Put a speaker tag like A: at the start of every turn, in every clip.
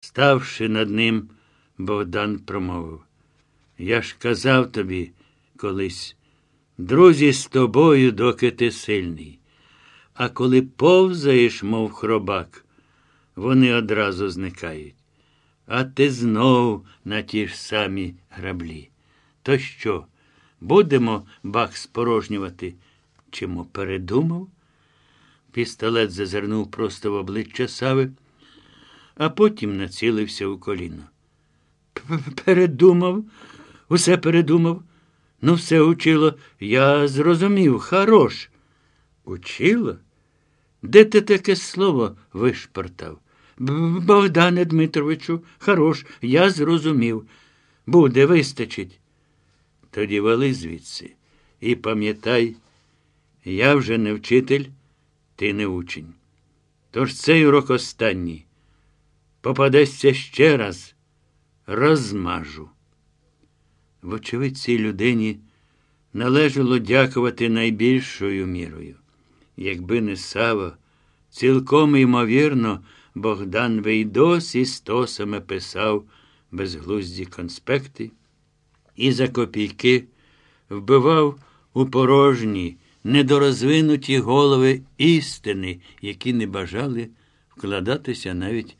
A: Ставши над ним, Богдан промовив. Я ж казав тобі колись, друзі з тобою, доки ти сильний. А коли повзаєш, мов хробак, вони одразу зникають. А ти знов на ті ж самі граблі. То що, будемо бак спорожнювати? Чому передумав? Пістолет зазирнув просто в обличчя Сави, а потім націлився у коліно. Передумав, усе передумав. Ну, все учило. Я зрозумів, хорош. Учило? Де ти таке слово вишпортав? Богдане Дмитровичу, хорош, я зрозумів. Буде, вистачить. Тоді вали звідси. І пам'ятай, я вже не вчитель, ти не учень. Тож цей урок останній. Попадешся ще раз, розмажу. Вочевидь, цій людині належало дякувати найбільшою мірою. Якби не Сава, цілком ймовірно, Богдан би й досі стосами писав безглузді конспекти і за копійки вбивав у порожні, недорозвинуті голови істини, які не бажали вкладатися навіть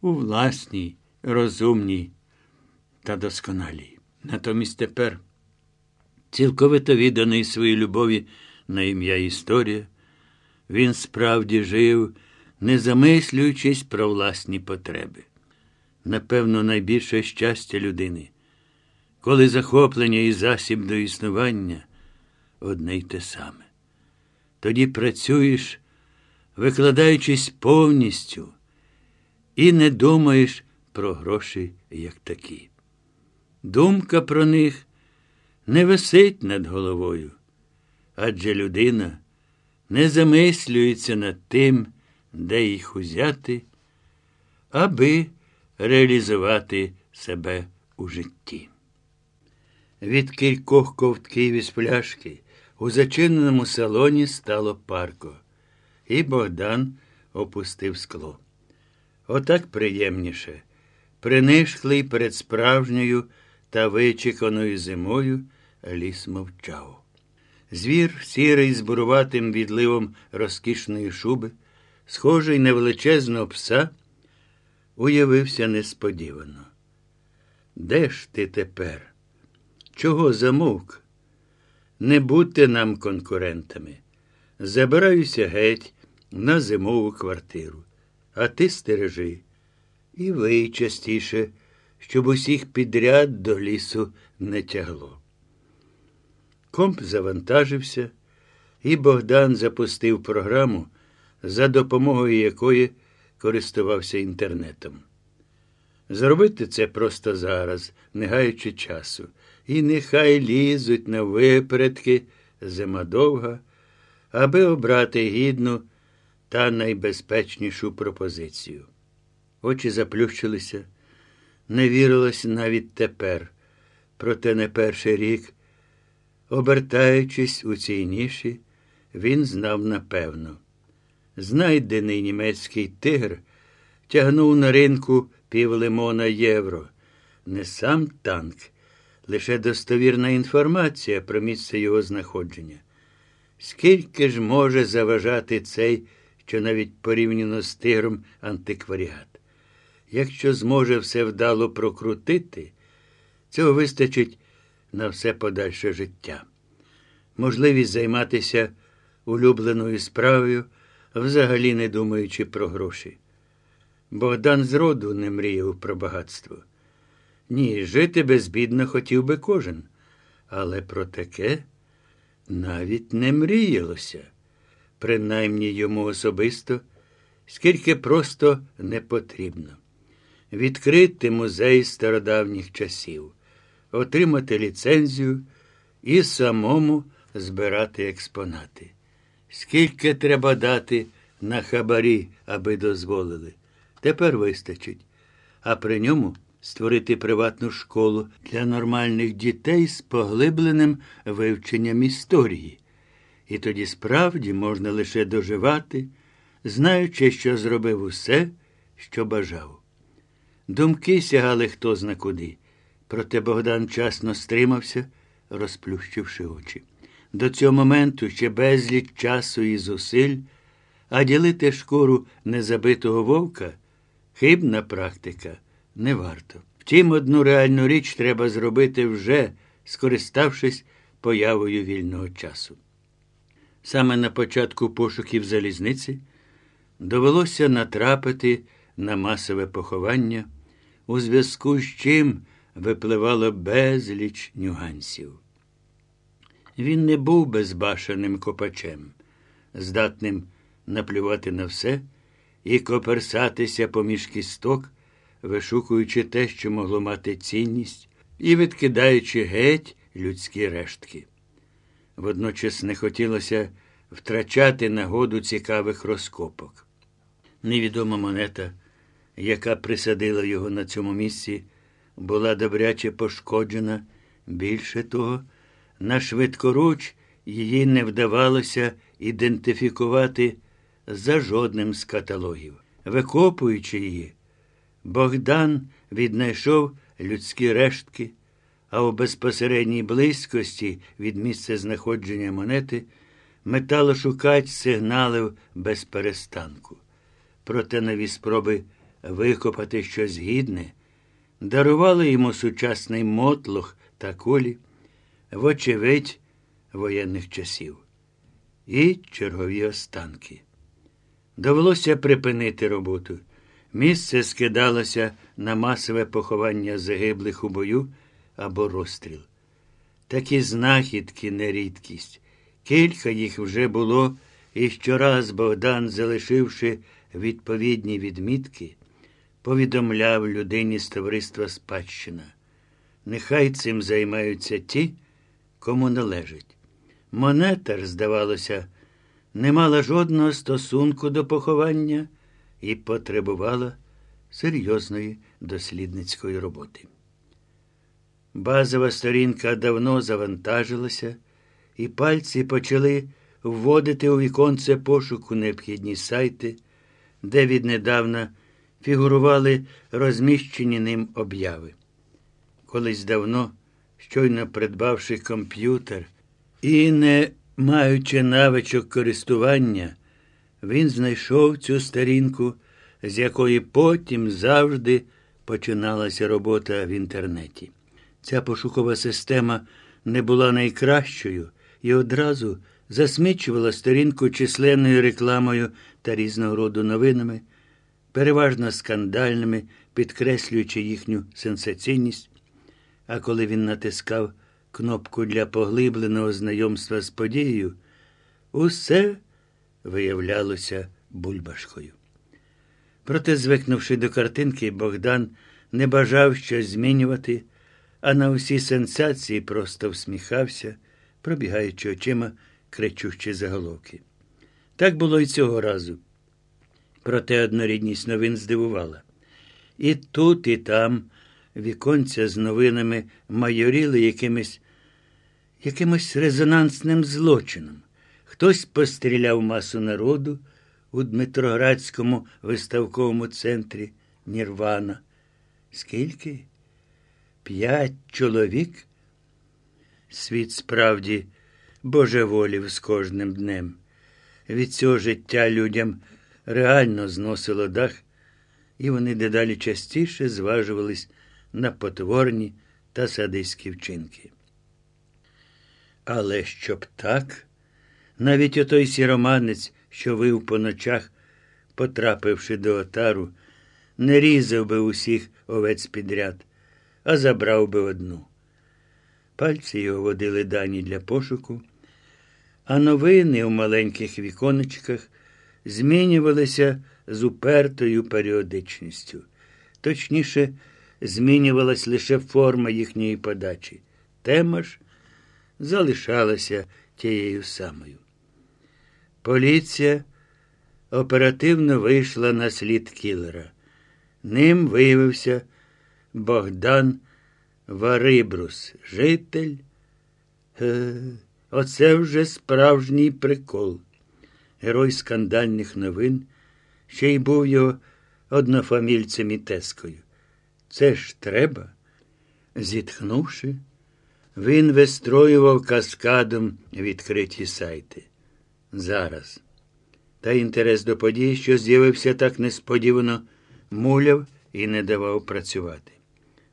A: у власній, розумній та досконалій. Натомість тепер, цілковито відданий своїй любові на ім'я історія, він справді жив, не замислюючись про власні потреби. Напевно, найбільше щастя людини, коли захоплення і засіб до існування одне й те саме. Тоді працюєш, викладаючись повністю, і не думаєш про гроші як такі. Думка про них не висить над головою, адже людина не замислюється над тим, де їх узяти, аби реалізувати себе у житті. Від кількох ковтків із пляшки у зачиненому салоні стало парко, і Богдан опустив скло. Отак приємніше, принишклий перед справжньою та вичеканою зимою ліс мовчав. Звір, сірий з буруватим відливом розкішної шуби, схожий на величезного пса, уявився несподівано. Де ж ти тепер? Чого замовк? Не будьте нам конкурентами. Забираюся геть на зимову квартиру, а ти стережи. І ви частіше, щоб усіх підряд до лісу не тягло. Комп завантажився, і Богдан запустив програму, за допомогою якої користувався інтернетом. Зробити це просто зараз, не гаючи часу, і нехай лізуть на випередки зима довга, аби обрати гідну та найбезпечнішу пропозицію. Очі заплющилися, не вірилось навіть тепер, проте не перший рік. Обертаючись у цій ніші, він знав напевно. Знайдений німецький тигр тягнув на ринку півлимона євро. Не сам танк, лише достовірна інформація про місце його знаходження. Скільки ж може заважати цей, що навіть порівняно з тигром антикваріат? Якщо зможе все вдало прокрутити, цього вистачить на все подальше життя. Можливість займатися улюбленою справою, взагалі не думаючи про гроші. Богдан зроду не мріяв про багатство. Ні, жити безбідно хотів би кожен, але про таке навіть не мріялося, принаймні йому особисто, скільки просто не потрібно. Відкрити музей стародавніх часів, отримати ліцензію і самому збирати експонати. Скільки треба дати на хабарі, аби дозволили? Тепер вистачить. А при ньому створити приватну школу для нормальних дітей з поглибленим вивченням історії. І тоді справді можна лише доживати, знаючи, що зробив усе, що бажав. Думки сягали хто зна куди. Проте Богдан часно стримався, розплющивши очі. До цього моменту ще безліч часу і зусиль, а ділити шкуру незабитого вовка хибна практика не варто. Втім, одну реальну річ треба зробити вже, скориставшись появою вільного часу. Саме на початку пошуків залізниці довелося натрапити на масове поховання, у зв'язку з чим випливало безліч нюансів. Він не був безбашеним копачем, здатним наплювати на все і коперсатися поміж кісток, вишукуючи те, що могло мати цінність, і відкидаючи геть людські рештки. Водночас не хотілося втрачати нагоду цікавих розкопок. Невідома монета, яка присадила його на цьому місці, була добряче пошкоджена. Більше того, на швидкоруч її не вдавалося ідентифікувати за жодним з каталогів. Викопуючи її, Богдан віднайшов людські рештки, а у безпосередній близькості від місця знаходження монети металошукач сигналив без перестанку. Проте нові спроби викопати щось гідне дарували йому сучасний мотлох та колі, вочевидь, воєнних часів, і чергові останки. Довелося припинити роботу. Місце скидалося на масове поховання загиблих у бою або розстріл. Такі знахідки не рідкість. Кілька їх вже було, і щораз Богдан, залишивши відповідні відмітки, повідомляв людині з товариства Спадщина. Нехай цим займаються ті, кому належить. Монета здавалося, не мала жодного стосунку до поховання і потребувала серйозної дослідницької роботи. Базова сторінка давно завантажилася, і пальці почали вводити у віконце пошуку необхідні сайти, де віднедавна фігурували розміщені ним обяви. Колись давно, щойно придбавши комп'ютер і не маючи навичок користування, він знайшов цю сторінку, з якої потім завжди починалася робота в інтернеті. Ця пошукова система не була найкращою і одразу засмічувала сторінку численною рекламою та різного роду новинами, переважно скандальними, підкреслюючи їхню сенсаційність. А коли він натискав кнопку для поглибленого знайомства з подією, усе виявлялося бульбашкою. Проте, звикнувши до картинки, Богдан не бажав щось змінювати, а на усі сенсації просто всміхався, пробігаючи очима кричущі заголовки. Так було і цього разу. Проте однорідність новин здивувала. І тут, і там віконця з новинами майоріли якимось якимось резонансним злочином. Хтось постріляв масу народу у Дмитроградському виставковому центрі Нірвана. Скільки? П'ять чоловік? Світ справді божеволів з кожним днем. Від цього життя людям реально зносило дах, і вони дедалі частіше зважувались на потворні та садиські вчинки. Але щоб так, навіть отой сіроманець, що вив по ночах, потрапивши до отару, не різав би усіх овець підряд, а забрав би одну. Пальці його водили дані для пошуку, а новини у маленьких віконечках змінювалися з упертою періодичністю. Точніше, змінювалась лише форма їхньої подачі. Тема ж залишалася тією самою. Поліція оперативно вийшла на слід кілера. Ним виявився Богдан Варибрус, житель. Е, Оце вже справжній прикол. Герой скандальних новин, ще й був його однофамільцем і тескою. Це ж треба. Зітхнувши, він вистроював каскадом відкриті сайти. Зараз. Та інтерес до подій, що з'явився так несподівано, муляв і не давав працювати.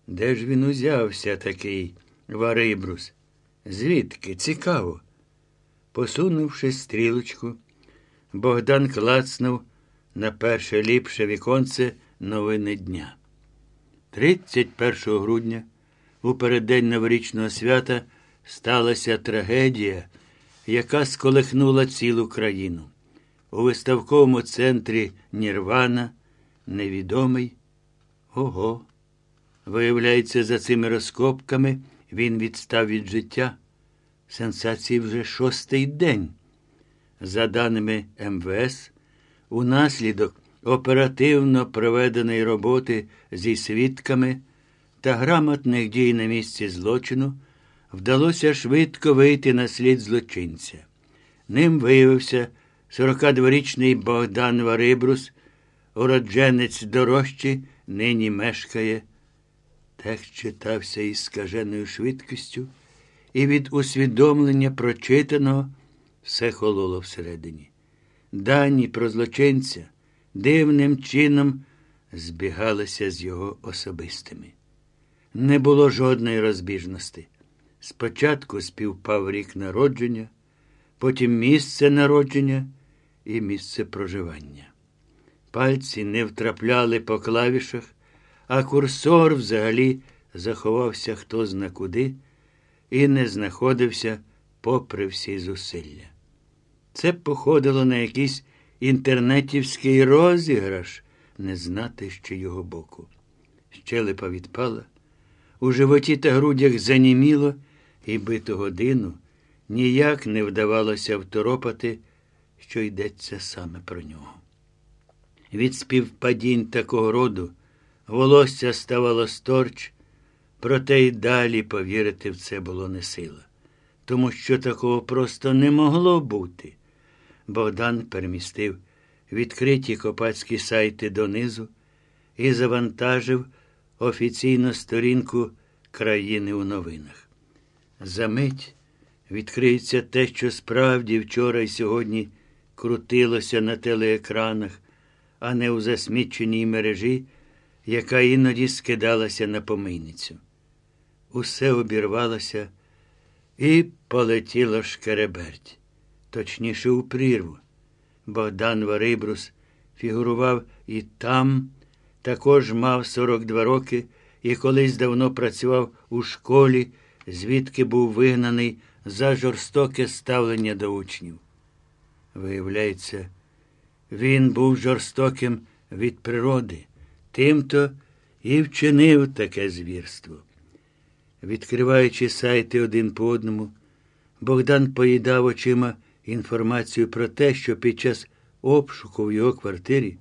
A: Де ж він узявся такий Варибрус? Звідки? Цікаво. Посунувши стрілочку, Богдан клацнув на перше ліпше віконце новини дня. 31 грудня, у переддень новорічного свята, сталася трагедія, яка сколихнула цілу країну. У виставковому центрі Нірвана невідомий. Ого. Виявляється, за цими розкопками він відстав від життя. Сенсації вже шостий день. За даними МВС, унаслідок оперативно проведеної роботи зі свідками та грамотних дій на місці злочину вдалося швидко вийти на слід злочинця. Ним виявився 42-річний Богдан Варибрус, уродженець дорожчі, нині мешкає. Текст читався із скаженою швидкістю, і від усвідомлення прочитаного все хололо всередині. Дані про злочинця дивним чином збігалися з його особистими. Не було жодної розбіжності. Спочатку співпав рік народження, потім місце народження і місце проживання. Пальці не втрапляли по клавішах, а курсор взагалі заховався хто зна куди і не знаходився попри всі зусилля. Це походило на якийсь інтернетівський розіграш, не знати ще його боку. Щелепа відпала, у животі та грудях заніміло, і биту годину ніяк не вдавалося второпати, що йдеться саме про нього. Від співпадінь такого роду волосся ставало сторч, проте й далі повірити в це було не сила, тому що такого просто не могло бути. Богдан перемістив відкриті копацькі сайти донизу і завантажив офіційну сторінку країни у новинах. Замить відкриється те, що справді вчора і сьогодні крутилося на телеекранах, а не у засміченій мережі, яка іноді скидалася на помийницю. Усе обірвалося і полетіло шкереберть, точніше у прірву. Богдан Варибрус фігурував і там, також мав 42 роки і колись давно працював у школі, звідки був вигнаний за жорстоке ставлення до учнів. Виявляється, він був жорстоким від природи, тимто і вчинив таке звірство. Відкриваючи сайти один по одному, Богдан поїдав очима інформацію про те, що під час обшуку в його квартирі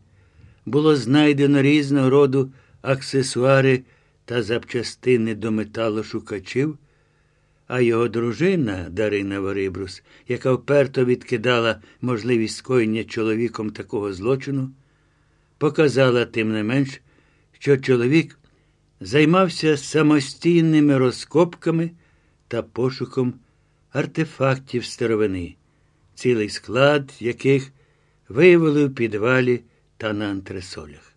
A: було знайдено різного роду аксесуари та запчастини до металошукачів, а його дружина Дарина Варибрус, яка вперто відкидала можливість скоєння чоловіком такого злочину, показала тим не менш, що чоловік займався самостійними розкопками та пошуком артефактів старовини, цілий склад яких виявили в підвалі та на антресолях.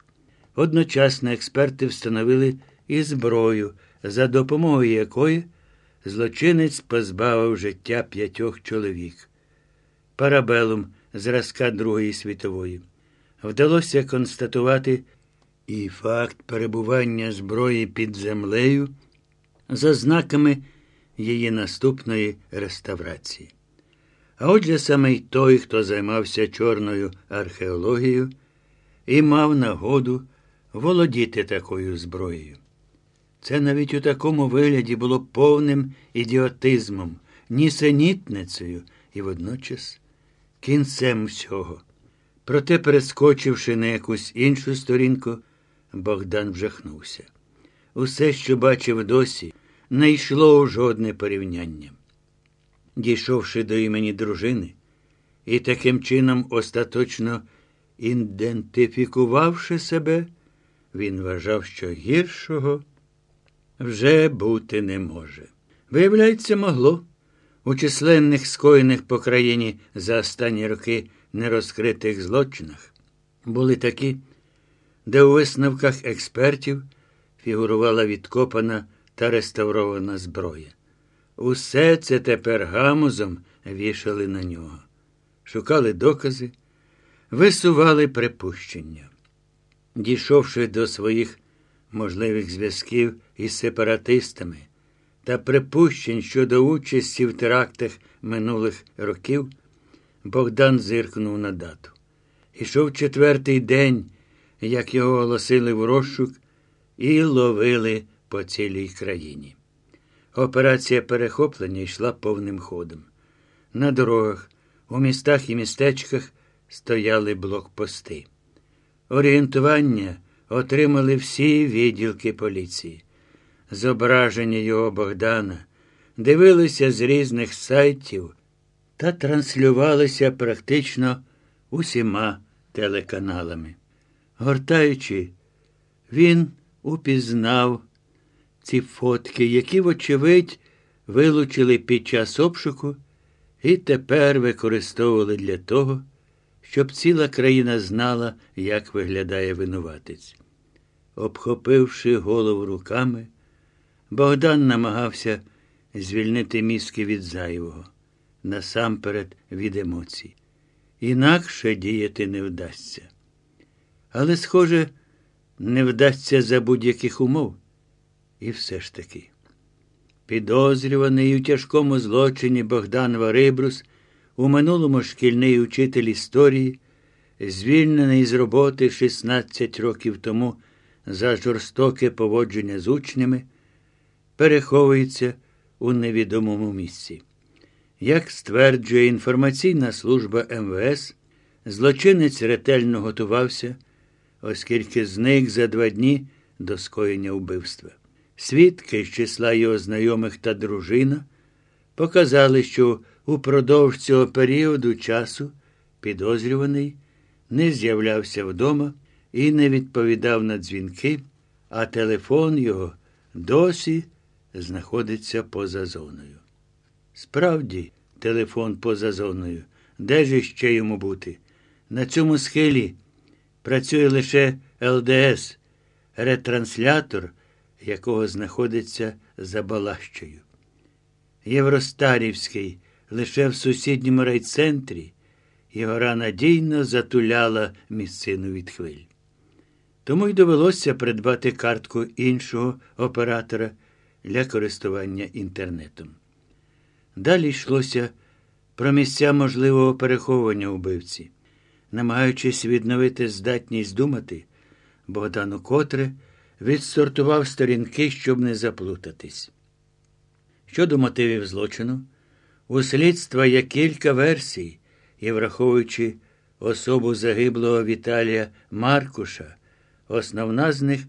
A: Одночасно експерти встановили і зброю, за допомогою якої злочинець позбавив життя п'ятьох чоловік. Парабелум зразка Другої світової. Вдалося констатувати і факт перебування зброї під землею за знаками її наступної реставрації. А отже саме й той, хто займався чорною археологією і мав нагоду володіти такою зброєю. Це навіть у такому вигляді було повним ідіотизмом, нісенітницею і водночас кінцем всього. Проте, перескочивши на якусь іншу сторінку, Богдан вжахнувся. Усе, що бачив досі, не йшло у жодне порівняння. Дійшовши до імені дружини і таким чином остаточно ідентифікувавши себе, він вважав, що гіршого вже бути не може. Виявляється, могло. У численних скоєних по країні за останні роки нерозкритих злочинах були такі, де у висновках експертів фігурувала відкопана та реставрована зброя. Усе це тепер гамузом вішали на нього, шукали докази, висували припущення. Дійшовши до своїх можливих зв'язків із сепаратистами та припущень щодо участі в терактах минулих років, Богдан зиркнув на дату. Ішов четвертий день, як його оголосили в розшук, і ловили по цілій країні. Операція перехоплення йшла повним ходом. На дорогах, у містах і містечках стояли блокпости. Орієнтування отримали всі відділки поліції. Зображення його Богдана дивилися з різних сайтів та транслювалися практично усіма телеканалами. Гортаючи, він упізнав ці фотки, які, вочевидь, вилучили під час обшуку і тепер використовували для того, щоб ціла країна знала, як виглядає винуватець. Обхопивши голову руками, Богдан намагався звільнити мізки від зайвого, насамперед від емоцій. Інакше діяти не вдасться. Але, схоже, не вдасться за будь-яких умов. І все ж таки. Підозрюваний у тяжкому злочині Богдан Варибрус, у минулому шкільний учитель історії, звільнений з роботи 16 років тому за жорстоке поводження з учнями, переховується у невідомому місці. Як стверджує інформаційна служба МВС, злочинець ретельно готувався, оскільки зник за два дні до скоєння вбивства. Свідки з числа його знайомих та дружина показали, що упродовж цього періоду часу підозрюваний не з'являвся вдома і не відповідав на дзвінки, а телефон його досі знаходиться поза зоною. Справді, телефон поза зоною. Де ж іще йому бути? На цьому схилі працює лише ЛДС, ретранслятор, якого знаходиться за Балащею. Євростарівський лише в сусідньому райцентрі гора надійно затуляла місцину від хвиль. Тому й довелося придбати картку іншого оператора для користування інтернетом. Далі йшлося про місця можливого переховування убивці. Намагаючись відновити здатність думати, Богдан укотре відсортував сторінки, щоб не заплутатись. Щодо мотивів злочину, у слідства є кілька версій, і, враховуючи особу загиблого Віталія Маркуша, основна з них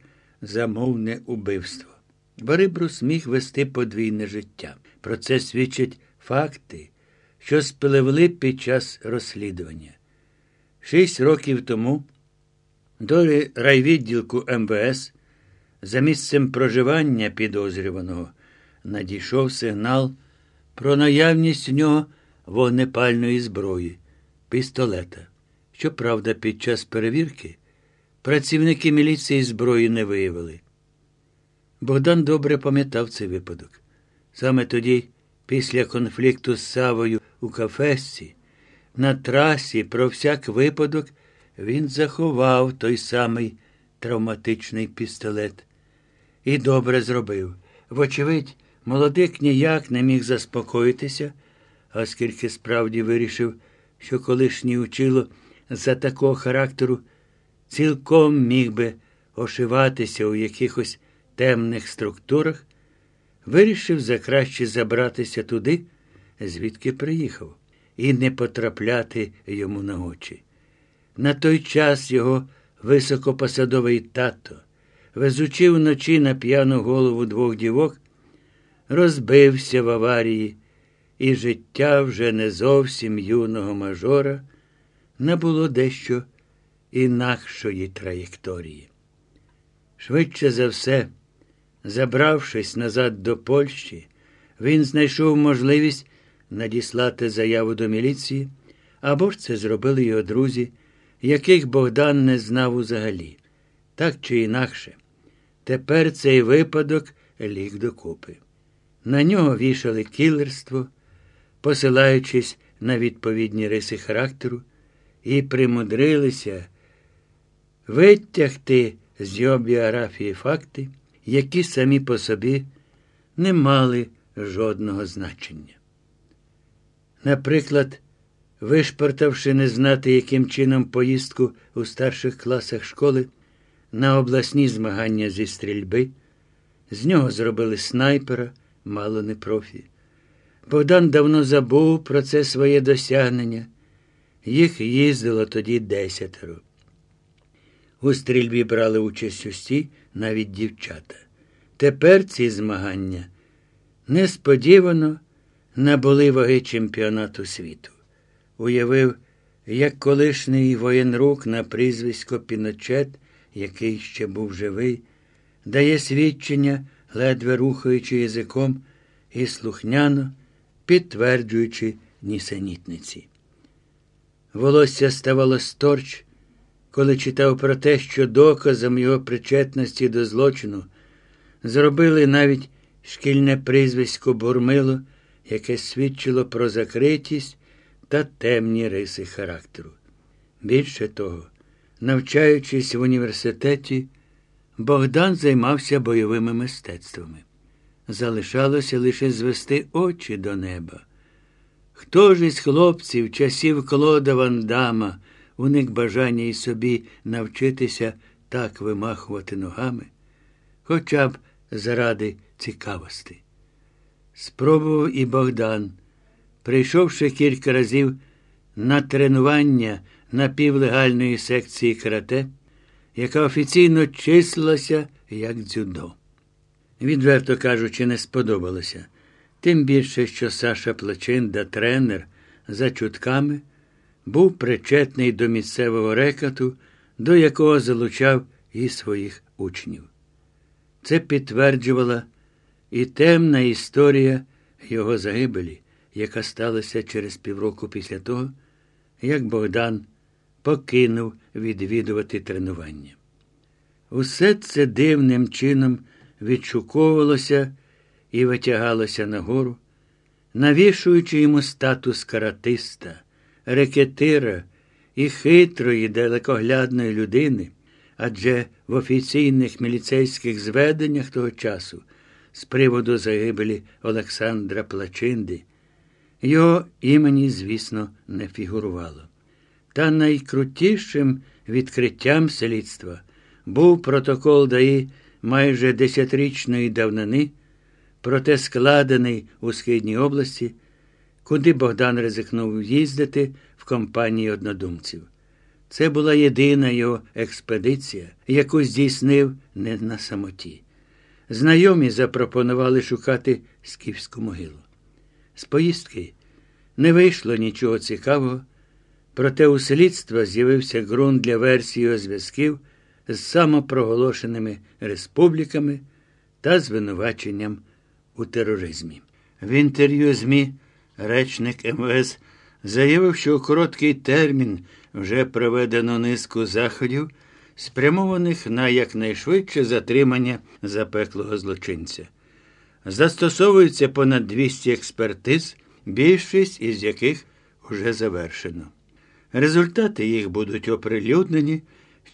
A: замовне убивство. Барибрус міг вести подвійне життя. Про це свідчать факти, що спливли під час розслідування. Шість років тому до райвідділку МВС за місцем проживання підозрюваного надійшов сигнал про наявність у нього вогнепальної зброї, пістолета. Щоправда, під час перевірки працівники міліції зброї не виявили. Богдан добре пам'ятав цей випадок. Саме тоді, після конфлікту з Савою у кафесці, на трасі про всяк випадок він заховав той самий травматичний пістолет. І добре зробив. Вочевидь, молодик ніяк не міг заспокоїтися, оскільки справді вирішив, що колишній учило за такого характеру цілком міг би ошиватися у якихось темних структурах, вирішив за краще забратися туди, звідки приїхав, і не потрапляти йому на очі. На той час його високопосадовий тато, везучи вночі на п'яну голову двох дівок, розбився в аварії, і життя вже не зовсім юного мажора набуло дещо інакшої траєкторії. Швидше за все, забравшись назад до Польщі, він знайшов можливість надіслати заяву до міліції, або ж це зробили його друзі, яких Богдан не знав узагалі. Так чи інакше. Тепер цей випадок ліг докупи. На нього вішали кілерство, посилаючись на відповідні риси характеру, і примудрилися витягти з його біографії факти, які самі по собі не мали жодного значення. Наприклад, вишпортавши не знати, яким чином поїздку у старших класах школи на обласні змагання зі стрільби, з нього зробили снайпера, мало не профі. Богдан давно забув про це своє досягнення. Їх їздило тоді десятеро. У стрільбі брали участь усі, навіть дівчата. Тепер ці змагання несподівано набули ваги чемпіонату світу. Уявив, як колишній воєнрук на прізвисько Піночет, який ще був живий, дає свідчення, ледве рухаючи язиком і слухняно підтверджуючи нісенітниці. Волосся ставало сторч, коли читав про те, що доказом його причетності до злочину зробили навіть шкільне прізвисько Бурмило, яке свідчило про закритість та темні риси характеру. Більше того, навчаючись в університеті, Богдан займався бойовими мистецтвами. Залишалося лише звести очі до неба. Хто ж із хлопців, часів Клода Вандама, уник бажання і собі навчитися так вимахувати ногами, хоча б заради цікавості? Спробував і Богдан, прийшовши кілька разів на тренування напівлегальної секції карате, яка офіційно числилася як дзюдо. Відверто кажучи, не сподобалося. Тим більше, що Саша Плачинда, тренер, за чутками, був причетний до місцевого рекату, до якого залучав і своїх учнів. Це підтверджувала і темна історія його загибелі, яка сталася через півроку після того, як Богдан покинув відвідувати тренування. Усе це дивним чином відшуковувалося і витягалося нагору, навішуючи йому статус каратиста, рекетира і хитрої, далекоглядної людини, адже в офіційних міліцейських зведеннях того часу з приводу загибелі Олександра Плачинди, його імені, звісно, не фігурувало. Та найкрутішим відкриттям слідства був протокол ДАІ майже десятирічної давнини, проте складений у Східній області, куди Богдан ризикнув їздити в компанії однодумців. Це була єдина його експедиція, яку здійснив не на самоті. Знайомі запропонували шукати скіфську могилу. З поїздки не вийшло нічого цікавого, проте у слідства з'явився ґрунт для версії зв'язків з самопроголошеними республіками та звинуваченням у тероризмі. В інтерв'ю ЗМІ речник МВС заявив, що у короткий термін вже проведено низку заходів, спрямованих на якнайшвидше затримання запеклого злочинця. Застосовується понад 200 експертиз, більшість із яких вже завершено. Результати їх будуть оприлюднені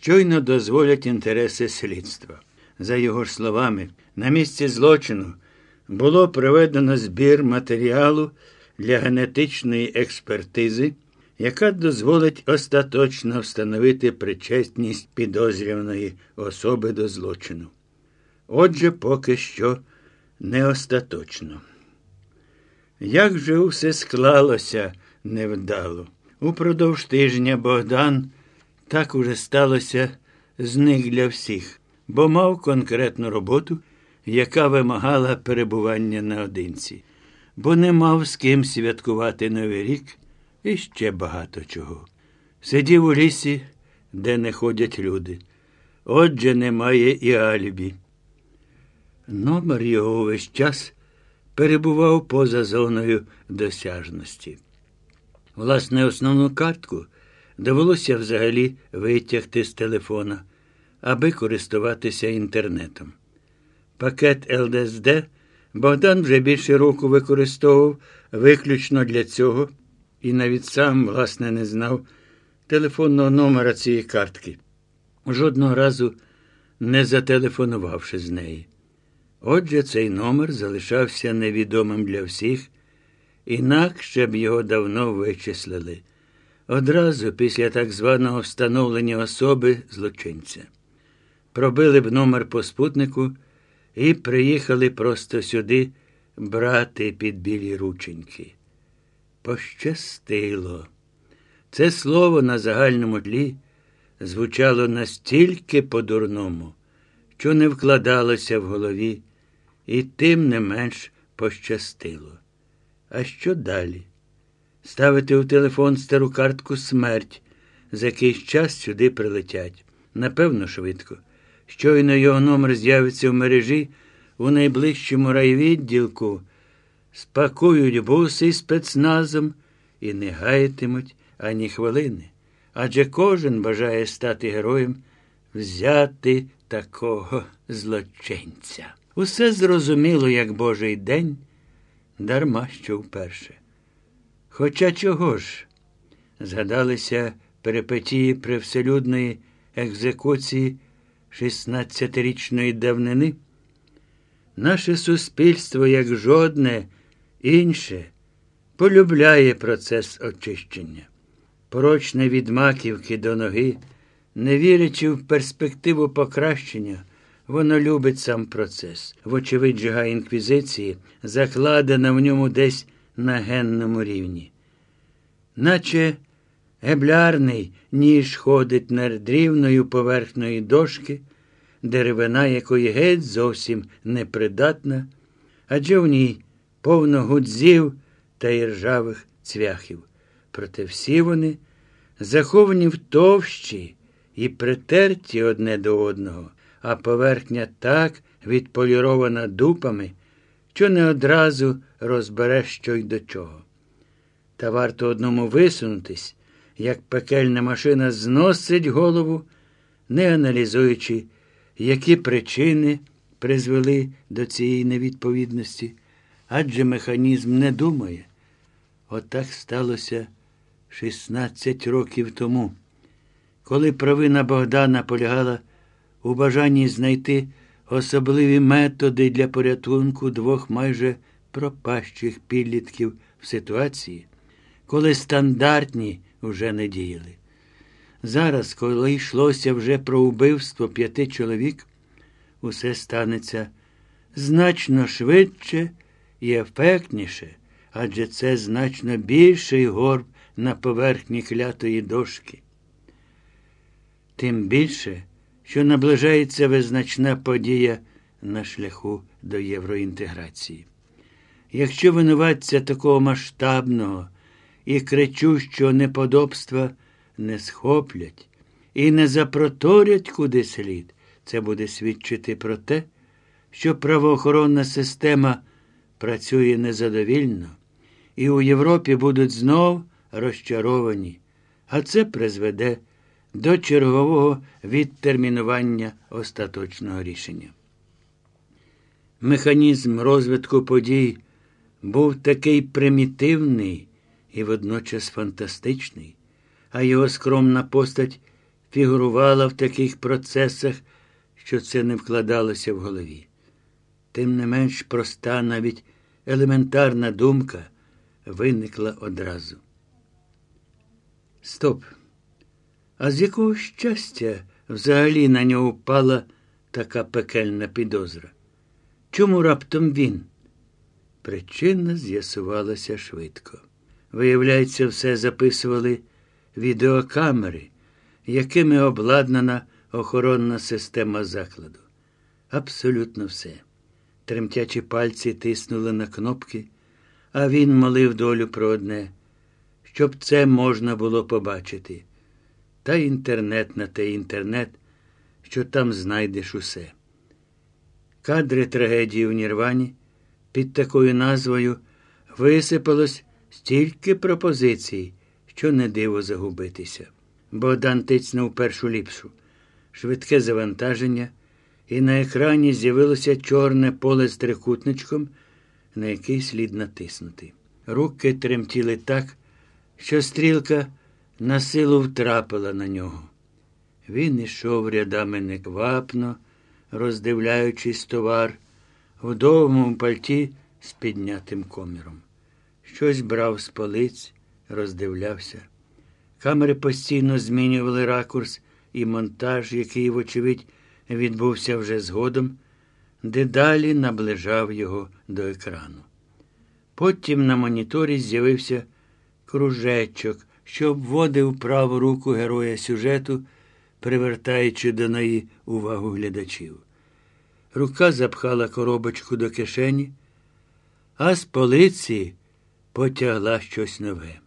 A: щойно дозволять інтереси слідства. За його ж словами, на місці злочину було проведено збір матеріалу для генетичної експертизи, яка дозволить остаточно встановити причетність підозрюваної особи до злочину. Отже, поки що не остаточно. Як же усе склалося невдало? Упродовж тижня Богдан так уже сталося зник для всіх, бо мав конкретну роботу, яка вимагала перебування наодинці, бо не мав з ким святкувати Новий рік і ще багато чого. Сидів у лісі, де не ходять люди. Отже, немає і алібі. Номер його весь час перебував поза зоною досяжності. Власне, основну картку довелося взагалі витягти з телефона, аби користуватися інтернетом. Пакет ЛДСД Богдан вже більше року використовував виключно для цього і навіть сам, власне, не знав телефонного номера цієї картки, жодного разу не зателефонувавши з неї. Отже, цей номер залишався невідомим для всіх, інакше б його давно вичислили. Одразу після так званого встановлення особи злочинця. Пробили б номер по спутнику і приїхали просто сюди брати під білі рученьки. Пощастило. Це слово на загальному тлі звучало настільки по-дурному, що не вкладалося в голові, і тим не менш пощастило. А що далі? Ставити у телефон стару картку смерть, за якийсь час сюди прилетять. Напевно, швидко. Щойно його номер з'явиться в мережі у найближчому райвідділку, спакують буси спецназом і не гаятимуть ані хвилини. Адже кожен бажає стати героєм, взяти такого злочинця. Усе зрозуміло, як Божий день, дарма що вперше. Хоча чого ж? Згадалися перипетії привселюдної екзекуції 16-річної давнини. Наше суспільство, як жодне інше, полюбляє процес очищення. Порочне від маківки до ноги, не вірячи в перспективу покращення, воно любить сам процес. Вочевидь, жига інквізиції закладена в ньому десь на генному рівні. Наче геблярний ніж ходить над рівною поверхнею дошки, деревина якої геть зовсім непридатна, адже в ній повно гудзів та іржавих цвяхів. Проте всі вони заховані в товщі і притерті одне до одного, а поверхня так відполірована дупами, що не одразу розбереш що й до чого. Та варто одному висунутись, як пекельна машина зносить голову, не аналізуючи, які причини призвели до цієї невідповідності, адже механізм не думає. Отак сталося 16 років тому, коли провина Богдана полягала у бажанні знайти особливі методи для порятунку двох майже пропащих підлітків в ситуації, коли стандартні вже не діяли. Зараз, коли йшлося вже про вбивство п'яти чоловік, усе станеться значно швидше і ефектніше, адже це значно більший горб на поверхні клятої дошки. Тим більше, що наближається визначна подія на шляху до євроінтеграції. Якщо винуватця такого масштабного і кричущого неподобства не схоплять і не запроторять куди слід, це буде свідчити про те, що правоохоронна система працює незадовільно, і у Європі будуть знов розчаровані, а це призведе до чергового відтермінування остаточного рішення. Механізм розвитку подій був такий примітивний і водночас фантастичний, а його скромна постать фігурувала в таких процесах, що це не вкладалося в голові. Тим не менш проста, навіть елементарна думка виникла одразу. Стоп. А з якого щастя взагалі на нього впала така пекельна підозра? Чому раптом він? Причина з'ясувалася швидко. Виявляється, все записували відеокамери, якими обладнана охоронна система закладу. Абсолютно все. Тремтячі пальці тиснули на кнопки, а він молив долю про одне, щоб це можна було побачити. Та інтернет на те інтернет, що там знайдеш усе. Кадри трагедії в Нірвані під такою назвою висипалось стільки пропозицій, що не диво загубитися. Богдан тицнув першу ліпшу, швидке завантаження, і на екрані з'явилося чорне поле з трикутничком, на який слід натиснути. Руки тремтіли так, що стрілка на силу втрапила на нього. Він ішов рядами неквапно, роздивляючись товар, в довгому пальті з піднятим коміром. Щось брав з полиць, роздивлявся. Камери постійно змінювали ракурс і монтаж, який, вочевидь, відбувся вже згодом, дедалі наближав його до екрану. Потім на моніторі з'явився кружечок, що обводив праву руку героя сюжету, привертаючи до неї увагу глядачів. Рука запхала коробочку до кишені, а з полиці потягла щось нове.